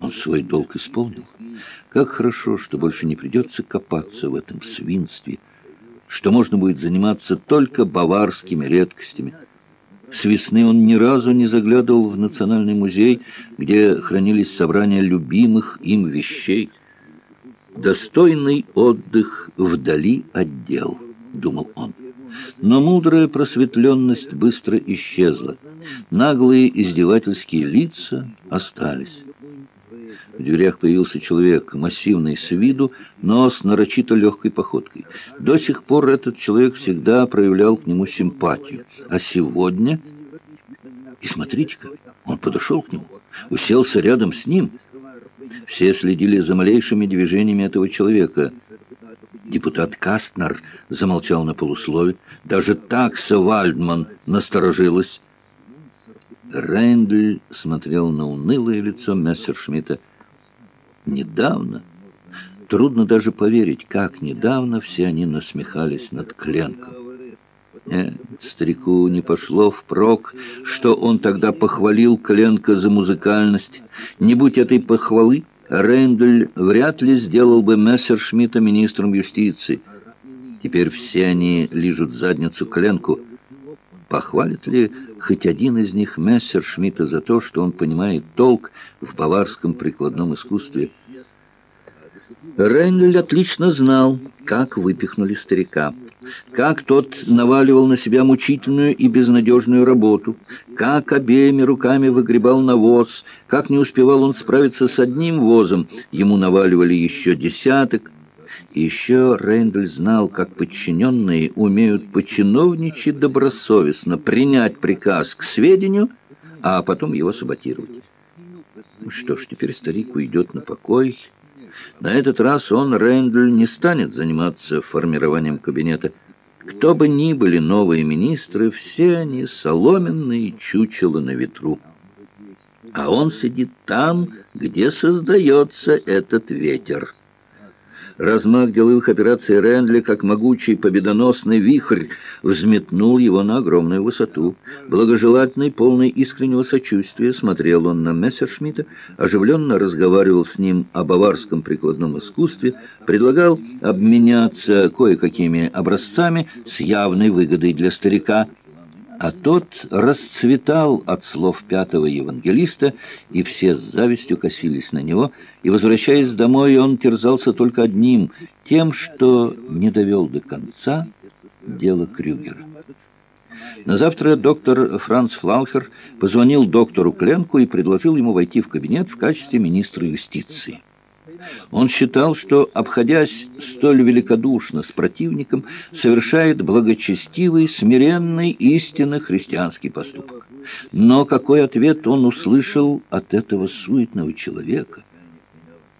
Он свой долг исполнил. Как хорошо, что больше не придется копаться в этом свинстве, что можно будет заниматься только баварскими редкостями. С весны он ни разу не заглядывал в Национальный музей, где хранились собрания любимых им вещей. «Достойный отдых вдали от дел», — думал он. Но мудрая просветленность быстро исчезла. Наглые издевательские лица остались. В дверях появился человек, массивный с виду, но с нарочито легкой походкой. До сих пор этот человек всегда проявлял к нему симпатию. А сегодня... И смотрите-ка, он подошел к нему, уселся рядом с ним. Все следили за малейшими движениями этого человека. Депутат Кастнер замолчал на полуслове. Даже такса Вальдман насторожилась. Рейндль смотрел на унылое лицо Мессершмитта. Недавно, трудно даже поверить, как недавно все они насмехались над Кленком. Нет, старику не пошло впрок, что он тогда похвалил Кленка за музыкальность. Не будь этой похвалы, Рейндль вряд ли сделал бы Мессершмитта министром юстиции. Теперь все они лижут задницу Кленку. Похвалит ли хоть один из них Мессершмитта за то, что он понимает толк в баварском прикладном искусстве? Рейнль отлично знал, как выпихнули старика, как тот наваливал на себя мучительную и безнадежную работу, как обеими руками выгребал навоз, как не успевал он справиться с одним возом, ему наваливали еще десяток, и еще Рейндль знал, как подчиненные умеют починовничать добросовестно, принять приказ к сведению, а потом его саботировать. Ну что ж, теперь старик уйдет на покой. На этот раз он, Рейндль, не станет заниматься формированием кабинета. Кто бы ни были новые министры, все они соломенные чучела на ветру. А он сидит там, где создается этот ветер. Размах деловых операций Рэндли, как могучий победоносный вихрь, взметнул его на огромную высоту. Благожелательный, полный искреннего сочувствия, смотрел он на Мессершмитта, оживленно разговаривал с ним о баварском прикладном искусстве, предлагал обменяться кое-какими образцами с явной выгодой для старика – а тот расцветал от слов пятого евангелиста, и все с завистью косились на него, и, возвращаясь домой, он терзался только одним, тем, что не довел до конца дело Крюгера. На завтра доктор Франц Флаухер позвонил доктору Кленку и предложил ему войти в кабинет в качестве министра юстиции. Он считал, что, обходясь столь великодушно с противником, совершает благочестивый, смиренный, истинно христианский поступок. Но какой ответ он услышал от этого суетного человека?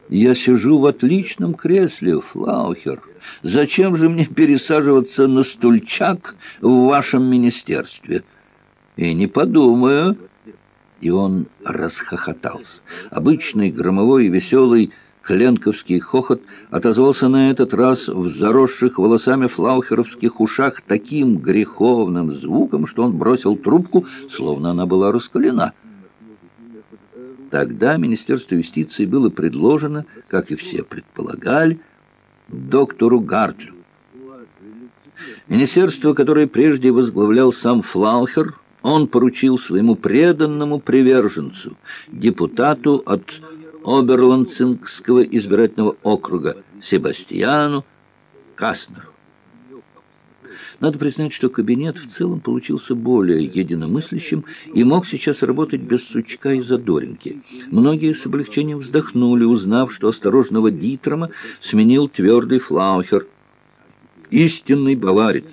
«Я сижу в отличном кресле, Флаухер. Зачем же мне пересаживаться на стульчак в вашем министерстве?» «И не подумаю». И он расхохотался. Обычный, громовой и веселый Кленковский хохот отозвался на этот раз в заросших волосами флаухеровских ушах таким греховным звуком, что он бросил трубку, словно она была раскалена. Тогда Министерству юстиции было предложено, как и все предполагали, доктору Гартлю. Министерство, которое прежде возглавлял сам Флаухер, он поручил своему преданному приверженцу, депутату от Оберландцингского избирательного округа Себастьяну Каснеру. Надо признать, что кабинет в целом получился более единомыслящим и мог сейчас работать без сучка и задоринки. Многие с облегчением вздохнули, узнав, что осторожного Дитрома сменил твердый Флаухер, истинный баварец,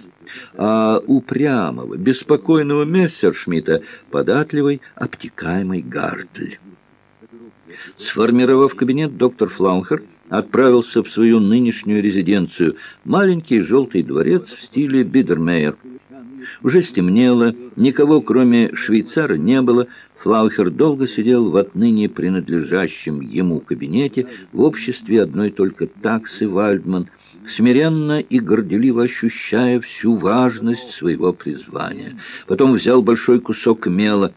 а упрямого, беспокойного Мессершмитта податливый, обтекаемый Гартль. Сформировав кабинет, доктор Флаухер отправился в свою нынешнюю резиденцию, маленький желтый дворец в стиле Бидермейер. Уже стемнело, никого кроме швейцара не было. Флаухер долго сидел в отныне принадлежащем ему кабинете в обществе одной только таксы Вальдман, смиренно и горделиво ощущая всю важность своего призвания. Потом взял большой кусок мела,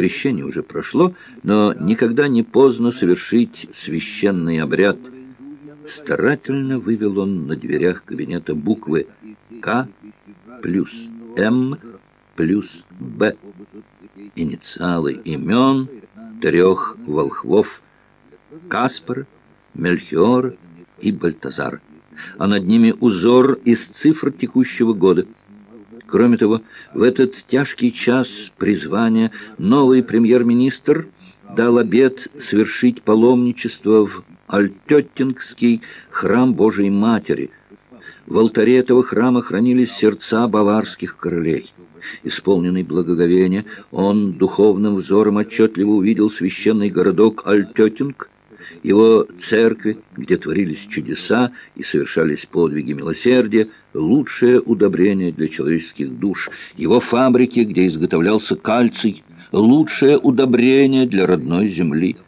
Крещение уже прошло, но никогда не поздно совершить священный обряд. Старательно вывел он на дверях кабинета буквы «К» плюс «М» плюс «Б». Инициалы имен трех волхвов Каспар, Мельхиор и Бальтазар, а над ними узор из цифр текущего года – Кроме того, в этот тяжкий час призвания новый премьер-министр дал обет совершить паломничество в Альтеттингский храм Божией Матери. В алтаре этого храма хранились сердца баварских королей. Исполненный благоговения, он духовным взором отчетливо увидел священный городок Альтеттинг, его церкви, где творились чудеса и совершались подвиги милосердия, лучшее удобрение для человеческих душ, его фабрики, где изготовлялся кальций, лучшее удобрение для родной земли –